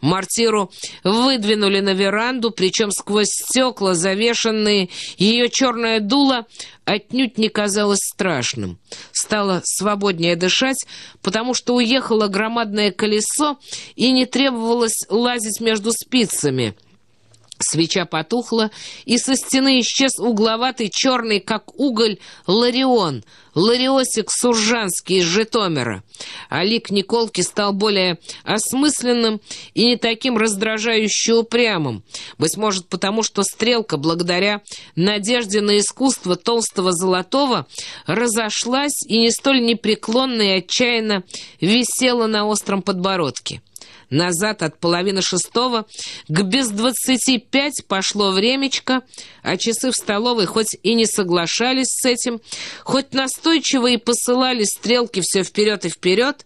Мартиру выдвинули на веранду, причем сквозь стекла, завешенные, ее черное дуло отнюдь не казалось страшным. Стало свободнее дышать, потому что уехало громадное колесо и не требовалось лазить между спицами — Свеча потухла, и со стены исчез угловатый черный, как уголь, Ларион, Лариосик Суржанский из Житомира. А лик Николки стал более осмысленным и не таким раздражающе упрямым. Быть может, потому что стрелка, благодаря надежде на искусство толстого золотого, разошлась и не столь непреклонно и отчаянно висела на остром подбородке. Назад от половины шестого. К без двадцати пять пошло времечко, а часы в столовой хоть и не соглашались с этим, хоть настойчиво и посылали стрелки все вперед и вперед,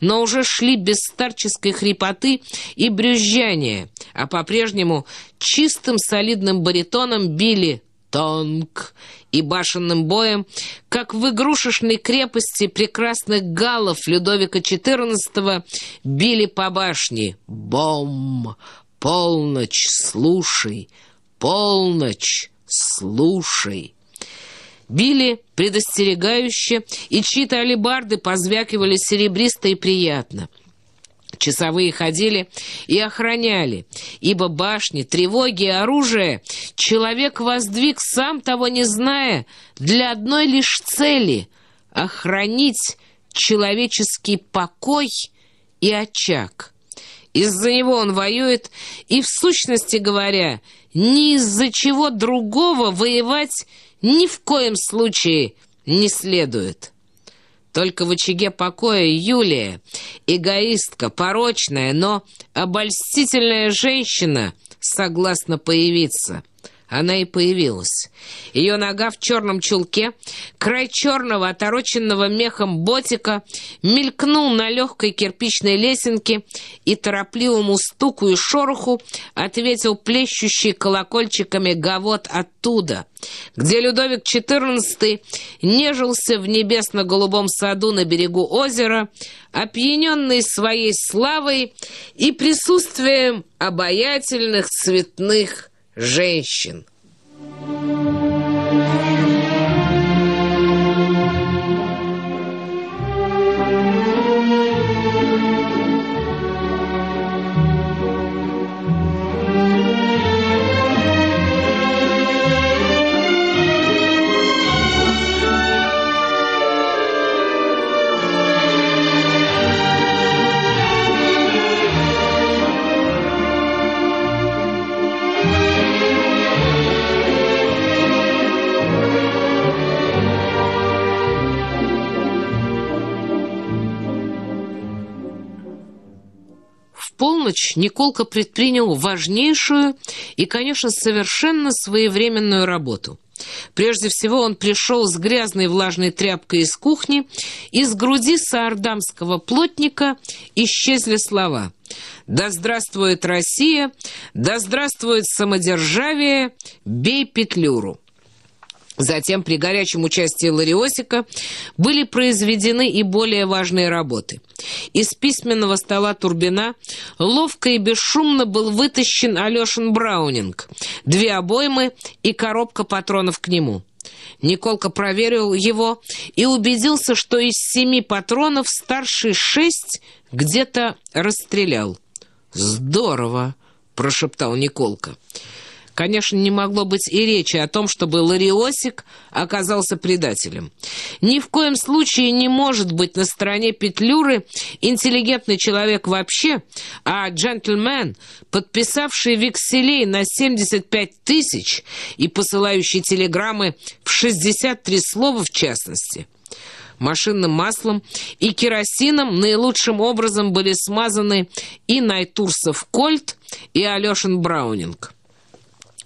но уже шли без старческой хрипоты и брюзжания, а по-прежнему чистым солидным баритоном били тонк и башенным боем, как в игрушечной крепости прекрасных галлов Людовика XIV били по башне. Бом! Полночь, слушай! Полночь, слушай! Били предостерегающе, и чьи-то алебарды позвякивали серебристо и приятно — Часовые ходили и охраняли, ибо башни, тревоги и оружие человек воздвиг, сам того не зная, для одной лишь цели — охранить человеческий покой и очаг. Из-за него он воюет, и, в сущности говоря, ни из-за чего другого воевать ни в коем случае не следует». Только в очаге покоя Юлия, эгоистка, порочная, но обольстительная женщина, согласна появиться. Она и появилась. Ее нога в черном чулке, край черного, отороченного мехом ботика, мелькнул на легкой кирпичной лесенке и торопливому стуку и шороху ответил плещущий колокольчиками гавот оттуда, где Людовик XIV нежился в небесно-голубом саду на берегу озера, опьяненный своей славой и присутствием обаятельных цветных женщин. Música полночь Николка предпринял важнейшую и, конечно, совершенно своевременную работу. Прежде всего он пришел с грязной влажной тряпкой из кухни, из груди саардамского плотника исчезли слова «Да здравствует Россия! Да здравствует самодержавие! Бей петлюру!» Затем при горячем участии Лариосика были произведены и более важные работы. Из письменного стола Турбина ловко и бесшумно был вытащен Алешин Браунинг, две обоймы и коробка патронов к нему. Николка проверил его и убедился, что из семи патронов старший шесть где-то расстрелял. «Здорово!» — прошептал Николка. Конечно, не могло быть и речи о том, чтобы Лариосик оказался предателем. Ни в коем случае не может быть на стороне Петлюры интеллигентный человек вообще, а джентльмен, подписавший векселей на 75 тысяч и посылающий телеграммы в 63 слова в частности машинным маслом и керосином наилучшим образом были смазаны и Найтурсов Кольт, и Алешин Браунинг.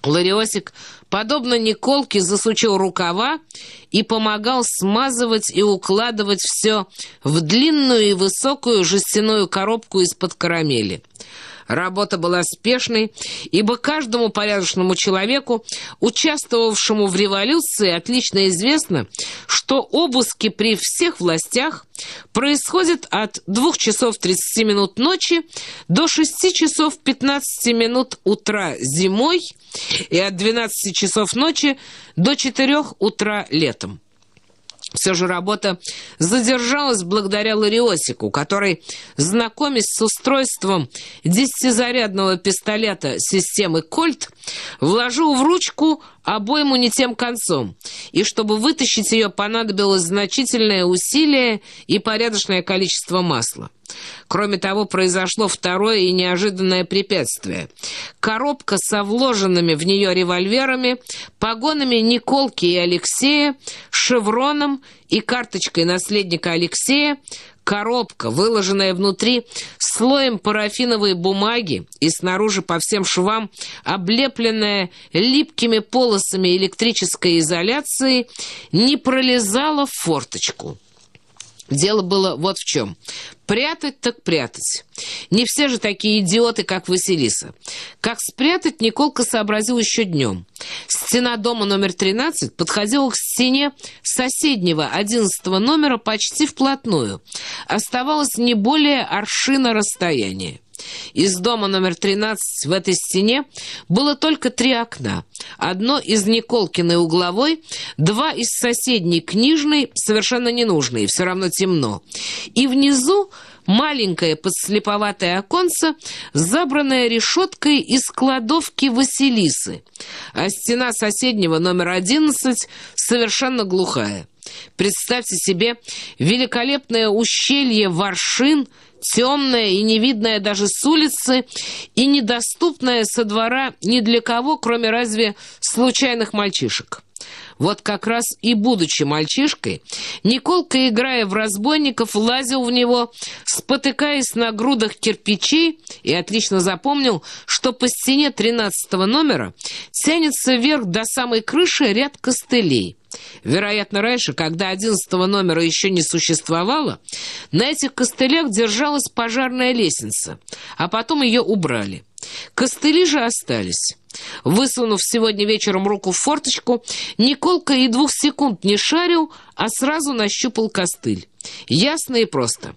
Лариосик, подобно Николке, засучил рукава и помогал смазывать и укладывать все в длинную и высокую жестяную коробку из-под карамели. Работа была спешной, ибо каждому порядочному человеку, участвовавшему в революции, отлично известно, что обыски при всех властях происходят от 2 часов 30 минут ночи до 6 часов 15 минут утра зимой и от 12 часов ночи до 4 утра летом. Все же работа задержалась благодаря Лариосику, который, знакомясь с устройством десятизарядного пистолета системы «Кольт», вложил в ручку обойму не тем концом, и чтобы вытащить ее понадобилось значительное усилие и порядочное количество масла. Кроме того, произошло второе и неожиданное препятствие. Коробка со вложенными в нее револьверами, погонами Николки и Алексея, шевроном и карточкой наследника Алексея, коробка, выложенная внутри слоем парафиновой бумаги и снаружи по всем швам, облепленная липкими полосами электрической изоляции, не пролезала в форточку. Дело было вот в чем. Прятать так прятать. Не все же такие идиоты, как Василиса. Как спрятать, Николка сообразил еще днем. Стена дома номер 13 подходила к стене соседнего 11 номера почти вплотную. Оставалось не более аршина расстояния. Из дома номер 13 в этой стене было только три окна. Одно из Николкиной угловой, два из соседней книжной, совершенно ненужные, все равно темно. И внизу маленькое подслеповатое оконце, забранное решеткой из кладовки Василисы, а стена соседнего номер 11 совершенно глухая. Представьте себе великолепное ущелье Варшин – темная и невидная даже с улицы, и недоступная со двора ни для кого, кроме разве случайных мальчишек. Вот как раз и будучи мальчишкой, Николка, играя в разбойников, лазил в него, спотыкаясь на грудах кирпичей, и отлично запомнил, что по стене тринадцатого номера тянется вверх до самой крыши ряд костылей. Вероятно, раньше, когда одиннадцатого номера еще не существовало, на этих костылях держалась пожарная лестница, а потом ее убрали. Костыли же остались. Высунув сегодня вечером руку в форточку, Николка и двух секунд не шарил, а сразу нащупал костыль. Ясно и просто.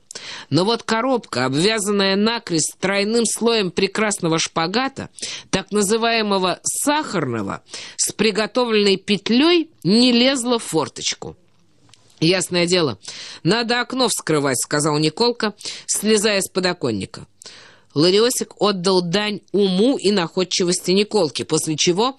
Но вот коробка, обвязанная накрест тройным слоем прекрасного шпагата, так называемого сахарного, с приготовленной петлей, не лезла в форточку. «Ясное дело, надо окно вскрывать», — сказал Николка, слезая с подоконника. Лариосик отдал дань уму и находчивости Николки, после чего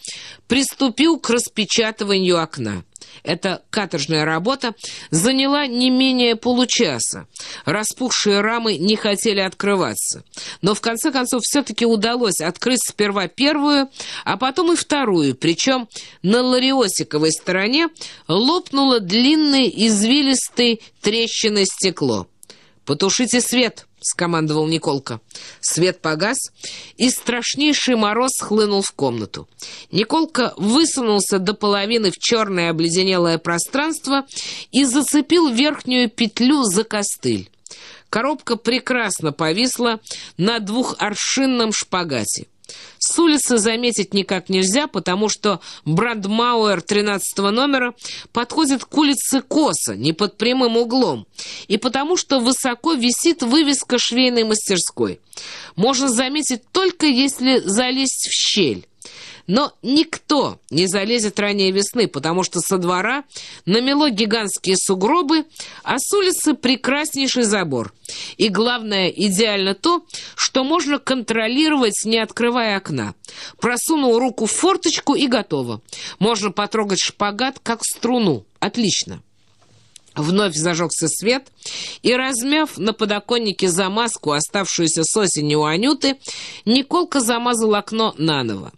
приступил к распечатыванию окна. Эта каторжная работа заняла не менее получаса. Распухшие рамы не хотели открываться. Но в конце концов все-таки удалось открыть сперва первую, а потом и вторую, причем на лариосиковой стороне лопнуло длинное извилистой трещиной стекло. «Потушите свет!» — скомандовал Николка. Свет погас, и страшнейший мороз хлынул в комнату. Николка высунулся до половины в черное обледенелое пространство и зацепил верхнюю петлю за костыль. Коробка прекрасно повисла на двухаршинном шпагате. С улицы заметить никак нельзя, потому что Брандмауэр 13 номера подходит к улице косо, не под прямым углом, и потому что высоко висит вывеска швейной мастерской. Можно заметить только если залезть в щель. Но никто не залезет ранее весны, потому что со двора намело гигантские сугробы, а с улицы прекраснейший забор. И главное, идеально то, что можно контролировать, не открывая окна. Просунул руку в форточку и готово. Можно потрогать шпагат, как струну. Отлично. Вновь зажегся свет, и, размяв на подоконнике замазку, оставшуюся с осени у Анюты, Николка замазал окно наново.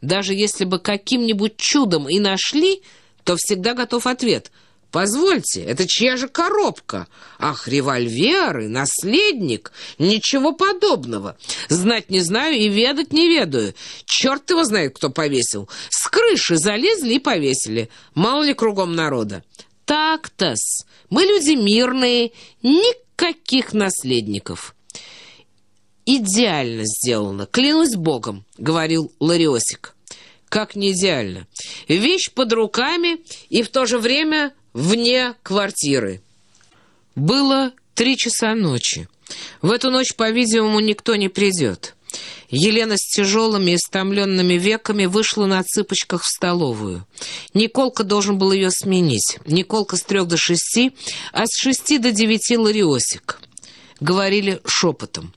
Даже если бы каким-нибудь чудом и нашли, то всегда готов ответ. «Позвольте, это чья же коробка? Ах, револьверы, наследник? Ничего подобного. Знать не знаю и ведать не ведаю. Черт его знает, кто повесил. С крыши залезли и повесили. Мало ли кругом народа. Так-тос, мы люди мирные, никаких наследников». Идеально сделано, клянусь богом», — говорил Лариосик. «Как не идеально? Вещь под руками и в то же время вне квартиры». Было три часа ночи. В эту ночь, по-видимому, никто не придет. Елена с тяжелыми и стомленными веками вышла на цыпочках в столовую. Николка должен был ее сменить. Николка с трех до шести, а с шести до девяти лариосик. Говорили шепотом.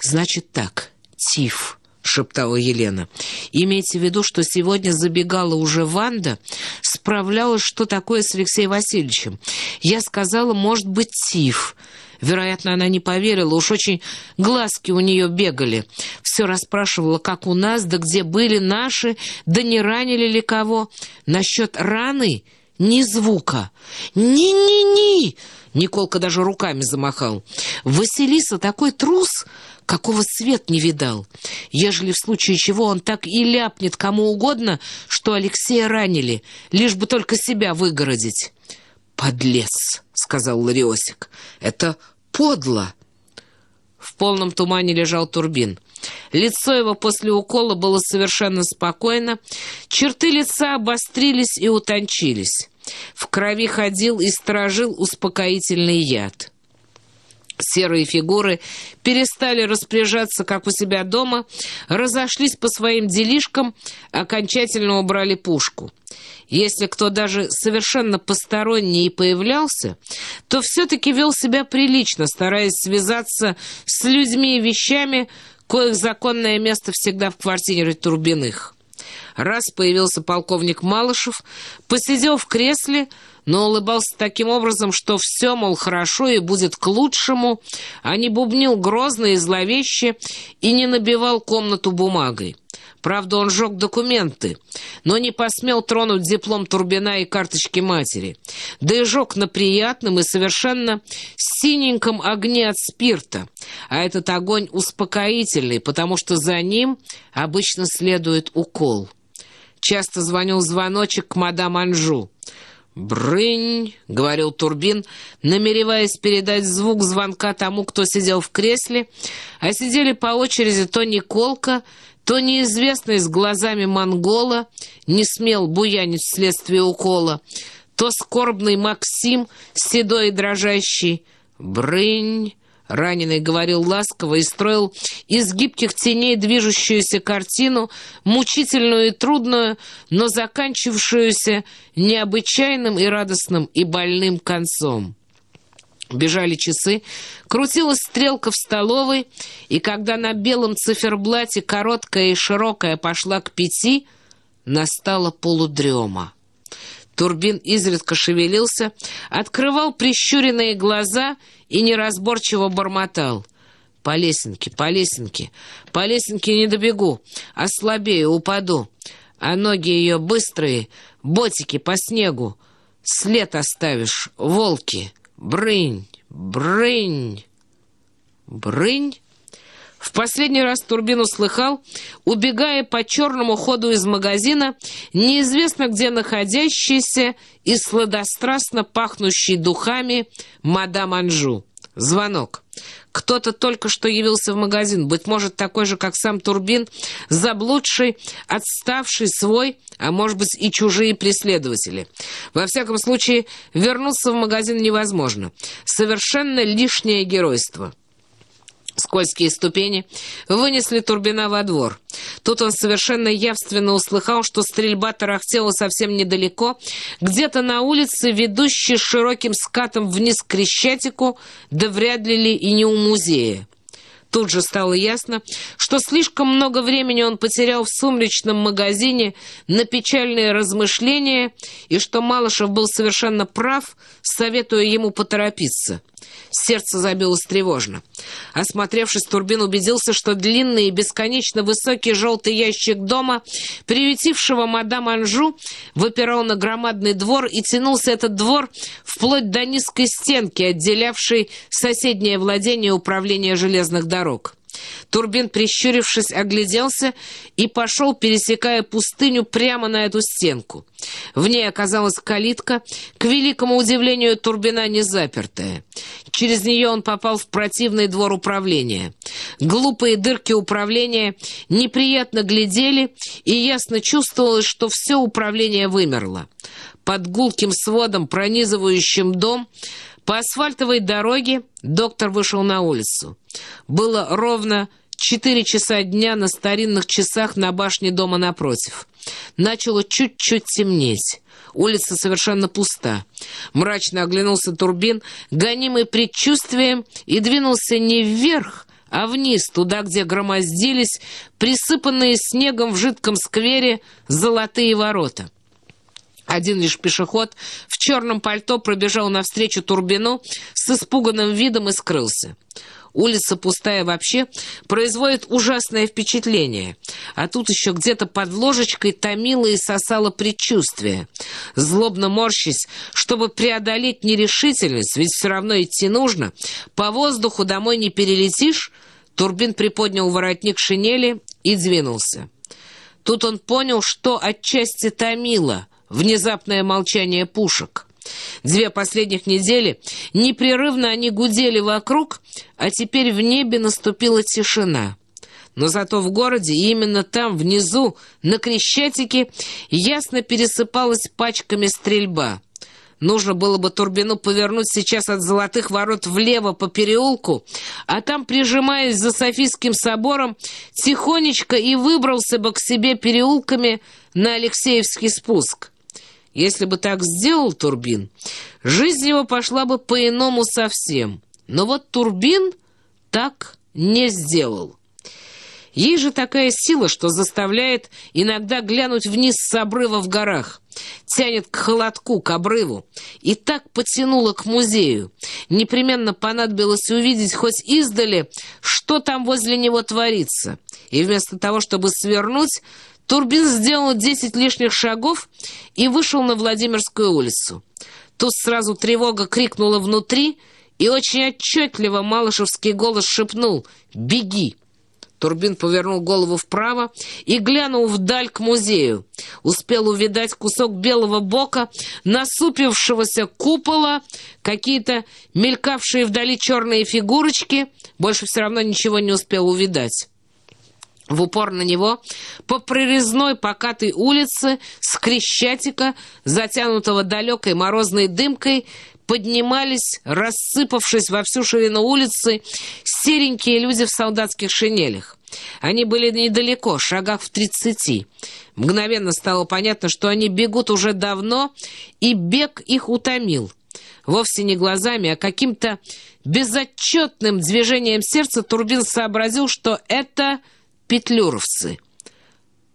«Значит так, тиф» шептала Елена. «Имейте в виду, что сегодня забегала уже Ванда, справлялась, что такое с Алексеем Васильевичем. Я сказала, может быть, тиф. Вероятно, она не поверила, уж очень глазки у нее бегали. Все расспрашивала, как у нас, да где были наши, да не ранили ли кого. Насчет раны ни звука. Ни-ни-ни! Николка даже руками замахал. Василиса такой трус, какого свет не видал. Ежели в случае чего он так и ляпнет кому угодно, что Алексея ранили, лишь бы только себя выгородить. «Подлец!» — сказал Лариосик. «Это подло!» В полном тумане лежал Турбин. Лицо его после укола было совершенно спокойно, черты лица обострились и утончились. В крови ходил и сторожил успокоительный яд. Серые фигуры перестали распоряжаться, как у себя дома, разошлись по своим делишкам, окончательно убрали пушку. Если кто даже совершенно посторонний и появлялся, то все-таки вел себя прилично, стараясь связаться с людьми и вещами, коих законное место всегда в квартире Турбиных. Раз появился полковник Малышев, посидел в кресле, но улыбался таким образом, что все, мол, хорошо и будет к лучшему, а не бубнил грозно и зловеще и не набивал комнату бумагой. Правда, он сжег документы, но не посмел тронуть диплом Турбина и карточки матери. Да и жег на приятном и совершенно синеньком огне от спирта. А этот огонь успокоительный, потому что за ним обычно следует укол. Часто звонил звоночек к мадам Анжу. «Брынь!» — говорил Турбин, намереваясь передать звук звонка тому, кто сидел в кресле, а сидели по очереди то Николка, то неизвестный с глазами монгола, не смел буянить вследствие укола, то скорбный Максим, седой и дрожащий. «Брынь!» Раненый говорил ласково и строил из гибких теней движущуюся картину, мучительную и трудную, но заканчившуюся необычайным и радостным и больным концом. Бежали часы, крутилась стрелка в столовой, и когда на белом циферблате короткая и широкая пошла к пяти, настала полудрема. Турбин изредка шевелился, открывал прищуренные глаза и неразборчиво бормотал. «По лесенке, по лесенке, по лесенке не добегу, ослабею, упаду. А ноги ее быстрые, ботики по снегу. След оставишь, волки, брынь, брынь». «Брынь?» В последний раз Турбин услыхал, убегая по черному ходу из магазина, неизвестно где находящийся и сладострастно пахнущий духами мадам Анжу. Звонок. Кто-то только что явился в магазин, быть может, такой же, как сам Турбин, заблудший, отставший свой, а может быть и чужие преследователи. Во всяком случае, вернуться в магазин невозможно. Совершенно лишнее геройство. Скользкие ступени вынесли Турбина во двор. Тут он совершенно явственно услыхал, что стрельба тарахтела совсем недалеко, где-то на улице, ведущей широким скатом вниз к Крещатику, да вряд ли и не у музея. Тут же стало ясно, что слишком много времени он потерял в сумречном магазине на печальные размышления и что Малышев был совершенно прав, советуя ему поторопиться. Сердце забилось тревожно. Осмотревшись, Турбин убедился, что длинный и бесконечно высокий желтый ящик дома, приютившего мадам Анжу, выпирал на громадный двор, и тянулся этот двор вплоть до низкой стенки, отделявшей соседнее владение управления железных дорог. Турбин, прищурившись, огляделся и пошел, пересекая пустыню прямо на эту стенку. В ней оказалась калитка, к великому удивлению Турбина не запертая. Через нее он попал в противный двор управления. Глупые дырки управления неприятно глядели, и ясно чувствовалось, что все управление вымерло. Под гулким сводом, пронизывающим дом, по асфальтовой дороге доктор вышел на улицу. Было ровно четыре часа дня на старинных часах на башне дома напротив. Начало чуть-чуть темнеть. Улица совершенно пуста. Мрачно оглянулся Турбин, гонимый предчувствием, и двинулся не вверх, а вниз, туда, где громоздились присыпанные снегом в жидком сквере золотые ворота. Один лишь пешеход в черном пальто пробежал навстречу Турбину с испуганным видом и скрылся. Улица пустая вообще производит ужасное впечатление. А тут еще где-то под ложечкой томило и сосало предчувствие. Злобно морщись, чтобы преодолеть нерешительность, ведь все равно идти нужно, по воздуху домой не перелетишь, Турбин приподнял воротник шинели и двинулся. Тут он понял, что отчасти томило — внезапное молчание пушек. Две последних недели непрерывно они гудели вокруг, а теперь в небе наступила тишина. Но зато в городе, именно там, внизу, на Крещатике, ясно пересыпалась пачками стрельба. Нужно было бы Турбину повернуть сейчас от Золотых ворот влево по переулку, а там, прижимаясь за Софийским собором, тихонечко и выбрался бы к себе переулками на Алексеевский спуск. Если бы так сделал Турбин, жизнь его пошла бы по-иному совсем. Но вот Турбин так не сделал. Ей же такая сила, что заставляет иногда глянуть вниз с обрыва в горах. Тянет к холодку, к обрыву. И так потянуло к музею. Непременно понадобилось увидеть хоть издали, что там возле него творится. И вместо того, чтобы свернуть, Турбин сделал десять лишних шагов и вышел на Владимирскую улицу. Тут сразу тревога крикнула внутри, и очень отчетливо малышевский голос шепнул «Беги!». Турбин повернул голову вправо и глянул вдаль к музею. Успел увидать кусок белого бока, насупившегося купола, какие-то мелькавшие вдали черные фигурочки. Больше все равно ничего не успел увидать. В упор на него по прорезной покатой улице с Крещатика, затянутого далекой морозной дымкой, поднимались, рассыпавшись во всю ширину улицы, серенькие люди в солдатских шинелях. Они были недалеко, шагах в тридцати. Мгновенно стало понятно, что они бегут уже давно, и бег их утомил. Вовсе не глазами, а каким-то безотчетным движением сердца Турбин сообразил, что это петлюровцы.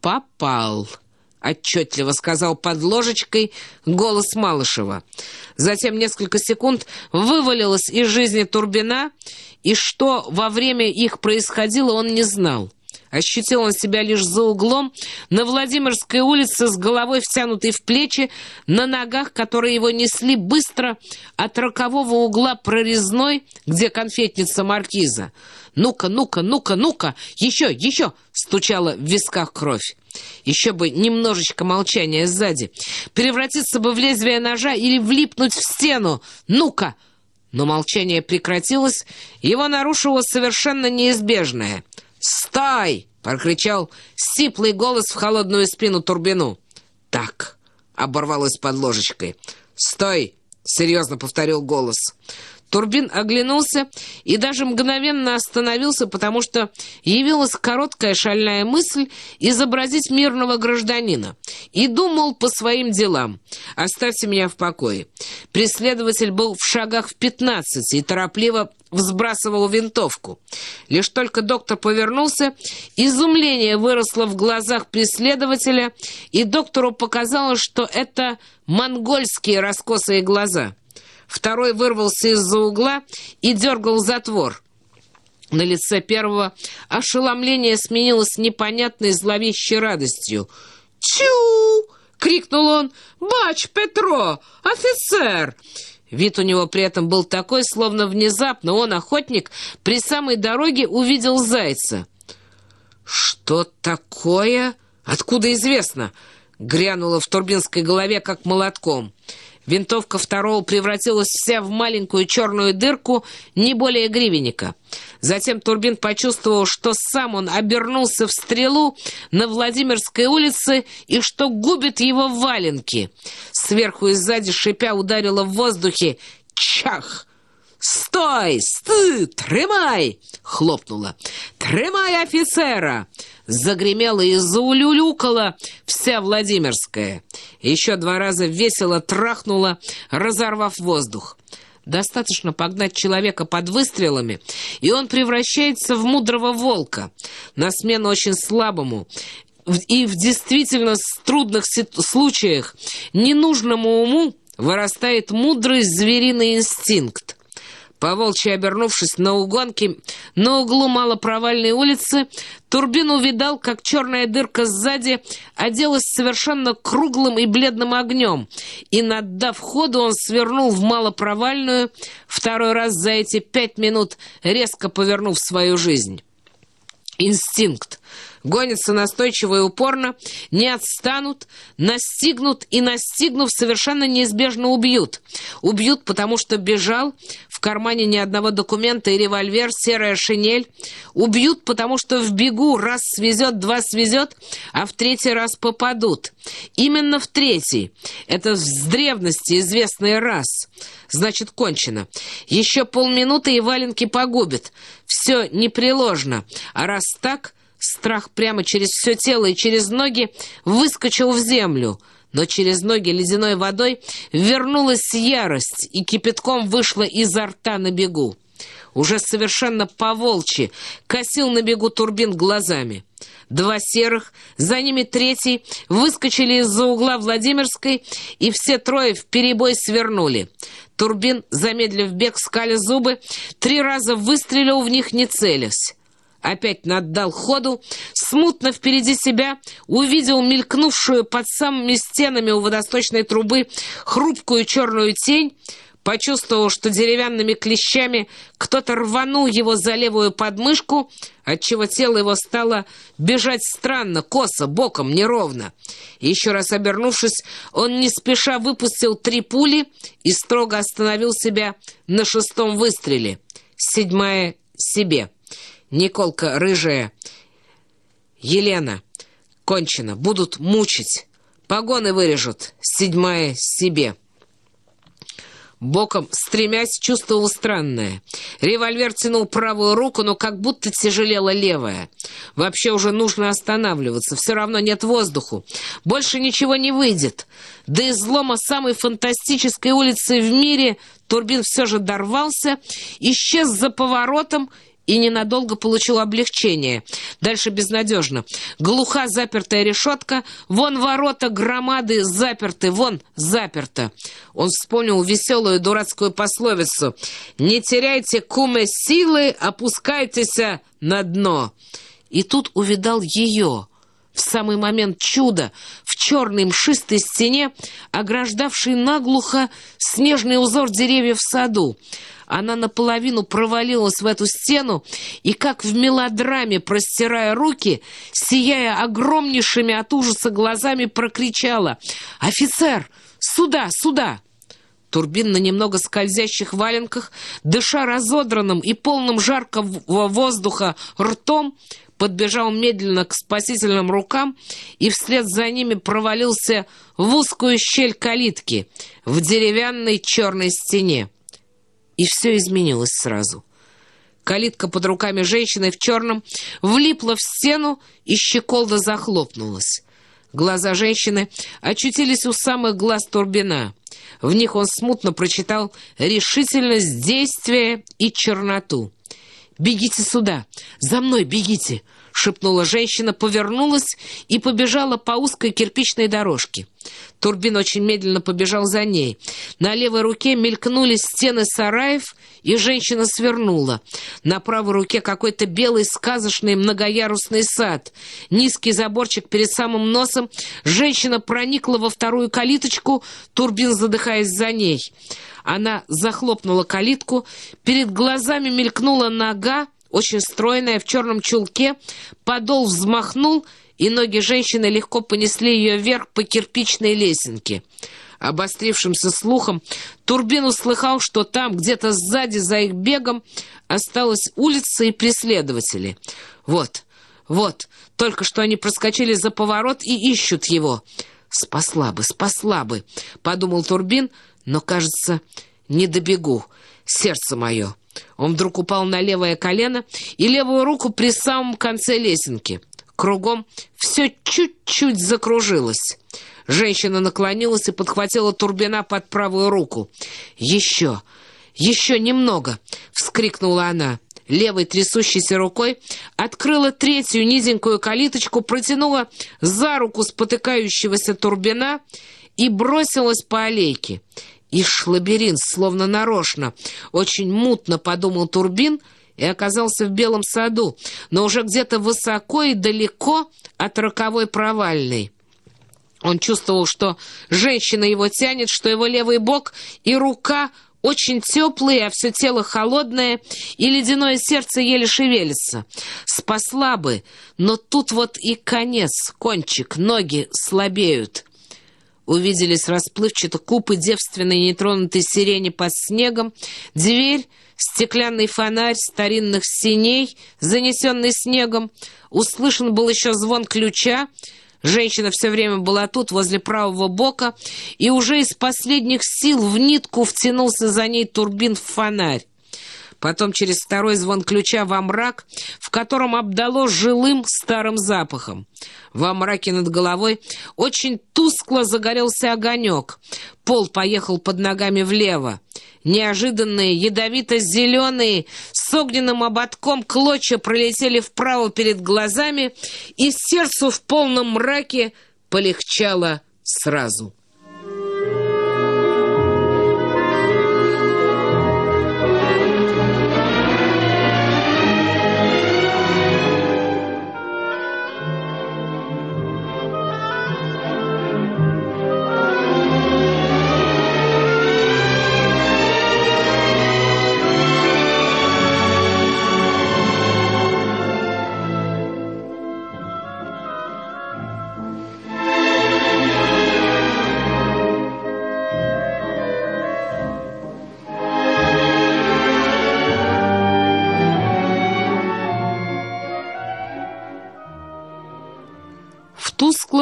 «Попал», — отчетливо сказал под ложечкой голос Малышева. Затем несколько секунд вывалилось из жизни Турбина, и что во время их происходило, он не знал. Ощутил он себя лишь за углом, на Владимирской улице с головой втянутой в плечи, на ногах, которые его несли быстро от рокового угла прорезной, где конфетница маркиза. «Ну-ка, ну-ка, ну-ка, ну-ка! Еще, еще!» — стучала в висках кровь. Еще бы немножечко молчания сзади. Превратиться бы в лезвие ножа или влипнуть в стену. «Ну-ка!» Но молчание прекратилось, его нарушило совершенно неизбежное. «Стой!» — прокричал сиплый голос в холодную спину Турбину. «Так!» — оборвалось под ложечкой. «Стой!» — серьезно повторил голос. Турбин оглянулся и даже мгновенно остановился, потому что явилась короткая шальная мысль изобразить мирного гражданина. И думал по своим делам. «Оставьте меня в покое». Преследователь был в шагах в пятнадцати и торопливо взбрасывал винтовку. Лишь только доктор повернулся, изумление выросло в глазах преследователя, и доктору показалось, что это монгольские раскосые глаза. Второй вырвался из-за угла и дергал затвор. На лице первого ошеломление сменилось непонятной зловещей радостью. «Чу!» — крикнул он. «Бач, Петро! Офицер!» Вид у него при этом был такой, словно внезапно он, охотник, при самой дороге увидел зайца. «Что такое? Откуда известно?» — грянуло в Турбинской голове, как молотком. Винтовка второго превратилась вся в маленькую черную дырку, не более гривенника. Затем Турбин почувствовал, что сам он обернулся в стрелу на Владимирской улице и что губит его валенки. Сверху и сзади шипя ударило в воздухе «Чах!» «Стой! Сты! Тримай!» — хлопнула. «Тримай офицера!» Загремела и заулюлюкала вся Владимирская. Еще два раза весело трахнула, разорвав воздух. Достаточно погнать человека под выстрелами, и он превращается в мудрого волка, на смену очень слабому и в действительно трудных случаях ненужному уму вырастает мудрый звериный инстинкт. Поволчьи обернувшись на угонке на углу малопровальной улицы, Турбин увидал, как черная дырка сзади оделась совершенно круглым и бледным огнем, и, наддав ходу, он свернул в малопровальную, второй раз за эти пять минут резко повернув свою жизнь. Инстинкт гонятся настойчиво и упорно, не отстанут, настигнут и, настигнув, совершенно неизбежно убьют. Убьют, потому что бежал, в кармане ни одного документа и револьвер, серая шинель. Убьют, потому что в бегу раз свезет, два свезет, а в третий раз попадут. Именно в третий. Это с древности известный раз. Значит, кончено. Еще полминуты и валенки погубит. Все непреложно. А раз так, Страх прямо через все тело и через ноги выскочил в землю, но через ноги ледяной водой вернулась ярость и кипятком вышла изо рта на бегу. Уже совершенно по-волчьи косил на бегу турбин глазами. Два серых, за ними третий, выскочили из-за угла Владимирской, и все трое в перебой свернули. Турбин, замедлив бег, скаля зубы, три раза выстрелил в них, не целясь опять наддал ходу, смутно впереди себя увидел мелькнувшую под самыми стенами у водосточной трубы хрупкую черную тень, почувствовал, что деревянными клещами кто-то рванул его за левую подмышку, отчего тело его стало бежать странно, косо, боком, неровно. Еще раз обернувшись, он не спеша выпустил три пули и строго остановил себя на шестом выстреле. Седьмая — себе. Николка рыжая, Елена, кончено, будут мучить. Погоны вырежут, седьмая себе. Боком, стремясь, чувствовал странное. Револьвер тянул правую руку, но как будто тяжелела левая. Вообще уже нужно останавливаться, все равно нет воздуху. Больше ничего не выйдет. До излома самой фантастической улицы в мире Турбин все же дорвался, исчез за поворотом и ненадолго получил облегчение. Дальше безнадежно. Глуха запертая решетка, вон ворота громады заперты, вон заперто. Он вспомнил веселую дурацкую пословицу «Не теряйте куме силы, опускайтесь на дно». И тут увидал ее в самый момент чуда, в черной мшистой стене, ограждавшей наглухо снежный узор деревьев в саду. Она наполовину провалилась в эту стену и, как в мелодраме, простирая руки, сияя огромнейшими от ужаса глазами, прокричала «Офицер! Сюда! Сюда!» Турбин на немного скользящих валенках, дыша разодранным и полным жаркого воздуха ртом, подбежал медленно к спасительным рукам и вслед за ними провалился в узкую щель калитки в деревянной черной стене. И все изменилось сразу. Калитка под руками женщины в черном влипла в стену, и щеколда захлопнулась. Глаза женщины очутились у самых глаз Турбина. В них он смутно прочитал решительность действия и черноту. «Бегите сюда! За мной бегите!» — шепнула женщина, повернулась и побежала по узкой кирпичной дорожке. Турбин очень медленно побежал за ней. На левой руке мелькнули стены сараев, и женщина свернула. На правой руке какой-то белый сказочный многоярусный сад. Низкий заборчик перед самым носом. Женщина проникла во вторую калиточку, Турбин задыхаясь за ней. Она захлопнула калитку, перед глазами мелькнула нога, очень стройная, в черном чулке, подол взмахнул — и ноги женщины легко понесли ее вверх по кирпичной лесенке. Обострившимся слухом Турбин услыхал, что там, где-то сзади за их бегом, осталась улица и преследователи. Вот, вот, только что они проскочили за поворот и ищут его. «Спасла бы, спасла бы», — подумал Турбин, но, кажется, не добегу. Сердце мое. Он вдруг упал на левое колено и левую руку при самом конце лесенки — Кругом все чуть-чуть закружилось. Женщина наклонилась и подхватила Турбина под правую руку. «Еще! Еще немного!» — вскрикнула она. Левой трясущейся рукой открыла третью низенькую калиточку, протянула за руку спотыкающегося Турбина и бросилась по аллейке. Ишь, лабиринт, словно нарочно. Очень мутно подумал Турбин — и оказался в Белом саду, но уже где-то высоко и далеко от роковой провальной. Он чувствовал, что женщина его тянет, что его левый бок и рука очень теплые, а все тело холодное, и ледяное сердце еле шевелится. Спасла бы, но тут вот и конец, кончик, ноги слабеют. Увиделись расплывчато купы девственной нетронутой сирени под снегом, дверь стеклянный фонарь старинных синей, занесенный снегом. Услышан был еще звон ключа. Женщина все время была тут, возле правого бока, и уже из последних сил в нитку втянулся за ней турбин в фонарь потом через второй звон ключа во мрак, в котором обдало жилым старым запахом. Во мраке над головой очень тускло загорелся огонек. Пол поехал под ногами влево. Неожиданные, ядовито-зеленые, с огненным ободком клочья пролетели вправо перед глазами, и сердцу в полном мраке полегчало сразу.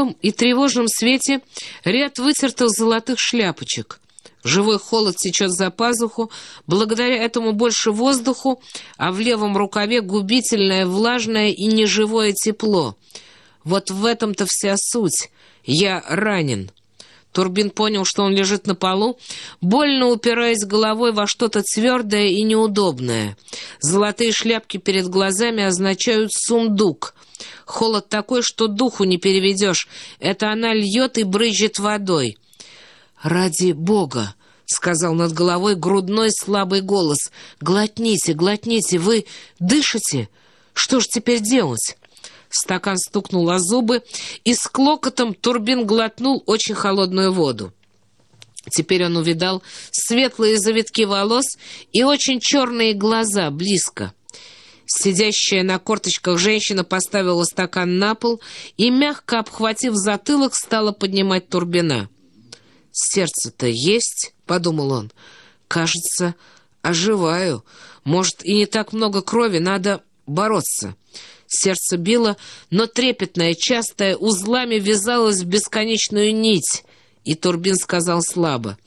Тусклом и тревожном свете ряд вытертых золотых шляпочек. Живой холод течет за пазуху, благодаря этому больше воздуху, а в левом рукаве губительное, влажное и неживое тепло. Вот в этом-то вся суть. Я ранен. Турбин понял, что он лежит на полу, больно упираясь головой во что-то твердое и неудобное. Золотые шляпки перед глазами означают «сундук». Холод такой, что духу не переведешь. Это она льет и брызжет водой. «Ради Бога!» — сказал над головой грудной слабый голос. «Глотните, глотните, вы дышите? Что ж теперь делать?» Стакан стукнул о зубы, и с клокотом Турбин глотнул очень холодную воду. Теперь он увидал светлые завитки волос и очень черные глаза близко. Сидящая на корточках женщина поставила стакан на пол и, мягко обхватив затылок, стала поднимать Турбина. «Сердце-то есть?» — подумал он. «Кажется, оживаю. Может, и не так много крови, надо бороться». Сердце било, но трепетное, частое, узлами вязалось в бесконечную нить. И Турбин сказал слабо.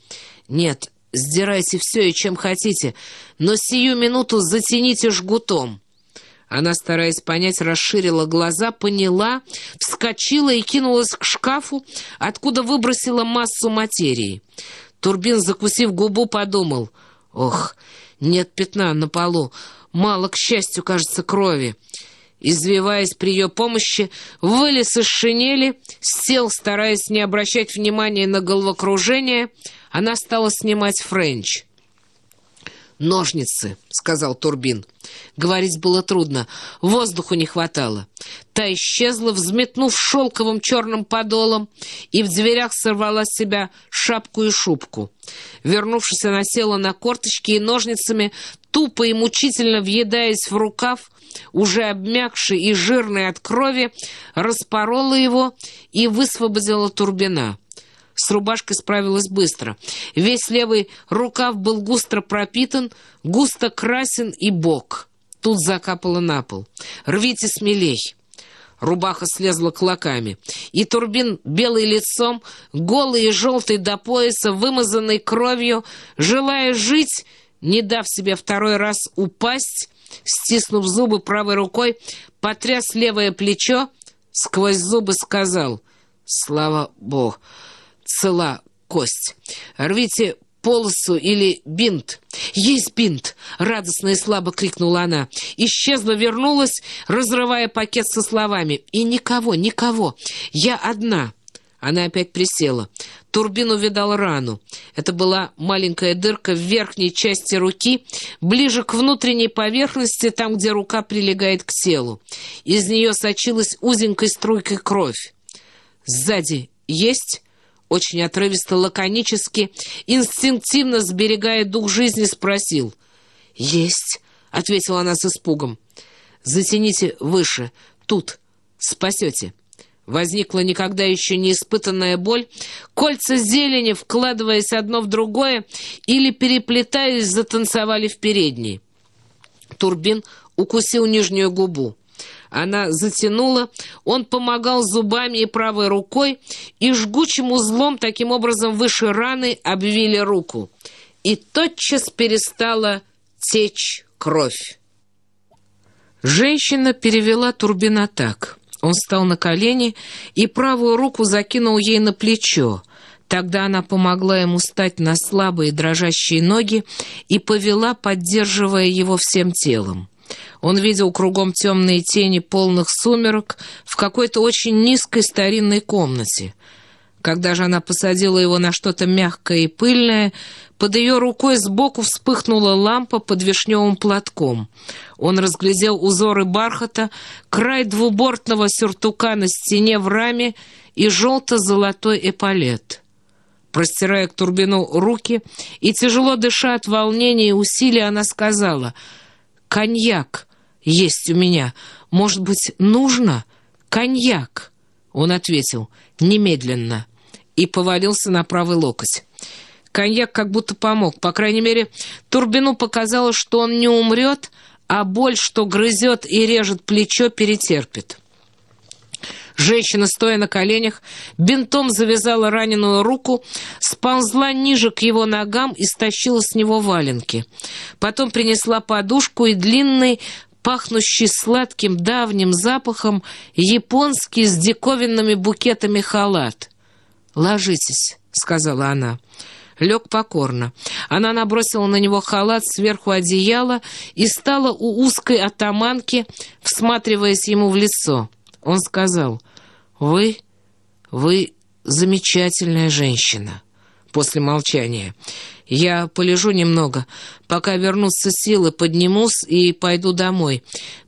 «Нет, сдирайте все и чем хотите, но сию минуту затяните жгутом». Она, стараясь понять, расширила глаза, поняла, вскочила и кинулась к шкафу, откуда выбросила массу материи. Турбин, закусив губу, подумал. «Ох, нет пятна на полу, мало, к счастью, кажется, крови». извиваясь при ее помощи, вылез из шинели, сел, стараясь не обращать внимания на головокружение, она стала снимать френч. «Ножницы», — сказал Турбин. Говорить было трудно, воздуху не хватало. Та исчезла, взметнув шелковым черным подолом, и в дверях сорвала с себя шапку и шубку. Вернувшись, она села на корточки и ножницами, тупо и мучительно въедаясь в рукав, уже обмякший и жирный от крови, распорола его и высвободила Турбина. С рубашкой справилась быстро. Весь левый рукав был густо пропитан, густо красен и бок. Тут закапало на пол. «Рвите смелей!» Рубаха слезла клоками, и Турбин белый лицом, голый и желтый до пояса, вымазанный кровью, желая жить, не дав себе второй раз упасть, стиснув зубы правой рукой, потряс левое плечо, сквозь зубы сказал «Слава Богу!» Цела кость. Рвите полосу или бинт. Есть бинт! Радостно и слабо крикнула она. Исчезла, вернулась, разрывая пакет со словами. И никого, никого. Я одна. Она опять присела. Турбин увидал рану. Это была маленькая дырка в верхней части руки, ближе к внутренней поверхности, там, где рука прилегает к телу. Из нее сочилась узенькой струйкой кровь. Сзади есть очень отрывисто, лаконически, инстинктивно сберегая дух жизни, спросил. «Есть», — ответила она с испугом. «Затяните выше, тут, спасете». Возникла никогда еще не испытанная боль. Кольца зелени, вкладываясь одно в другое или переплетаясь, затанцевали в передней. Турбин укусил нижнюю губу. Она затянула, он помогал зубами и правой рукой, и жгучим узлом, таким образом, выше раны обвили руку. И тотчас перестала течь кровь. Женщина перевела Турбина так. Он встал на колени и правую руку закинул ей на плечо. Тогда она помогла ему встать на слабые дрожащие ноги и повела, поддерживая его всем телом. Он видел кругом темные тени полных сумерок в какой-то очень низкой старинной комнате. Когда же она посадила его на что-то мягкое и пыльное, под ее рукой сбоку вспыхнула лампа под вишневым платком. Он разглядел узоры бархата, край двубортного сюртука на стене в раме и желто-золотой эполет. Простирая к Турбину руки и тяжело дыша от волнения и усилий, она сказала — коньяк есть у меня. Может быть, нужно коньяк?» Он ответил «немедленно» и повалился на правый локоть. Коньяк как будто помог. По крайней мере, Турбину показалось, что он не умрет, а боль, что грызет и режет плечо, перетерпит. Женщина, стоя на коленях, бинтом завязала раненую руку, сползла ниже к его ногам и стащила с него валенки. Потом принесла подушку и длинный, пахнущий сладким давним запахом, японский с диковинными букетами халат. «Ложитесь», — сказала она. Лег покорно. Она набросила на него халат сверху одеяла и стала у узкой атаманки, всматриваясь ему в лицо. Он сказал, «Вы, вы замечательная женщина». После молчания. «Я полежу немного. Пока вернутся силы, поднимусь и пойду домой.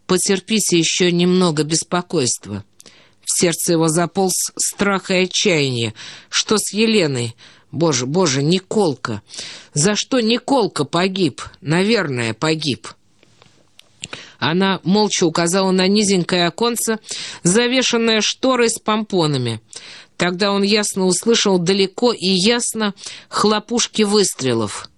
Потерпите еще немного беспокойства». В сердце его заполз страх и отчаяние. «Что с Еленой?» «Боже, боже, Николка! За что Николка погиб? Наверное, погиб». Она молча указала на низенькое оконце, завешенное шторой с помпонами. Тогда он ясно услышал далеко и ясно хлопушки выстрелов.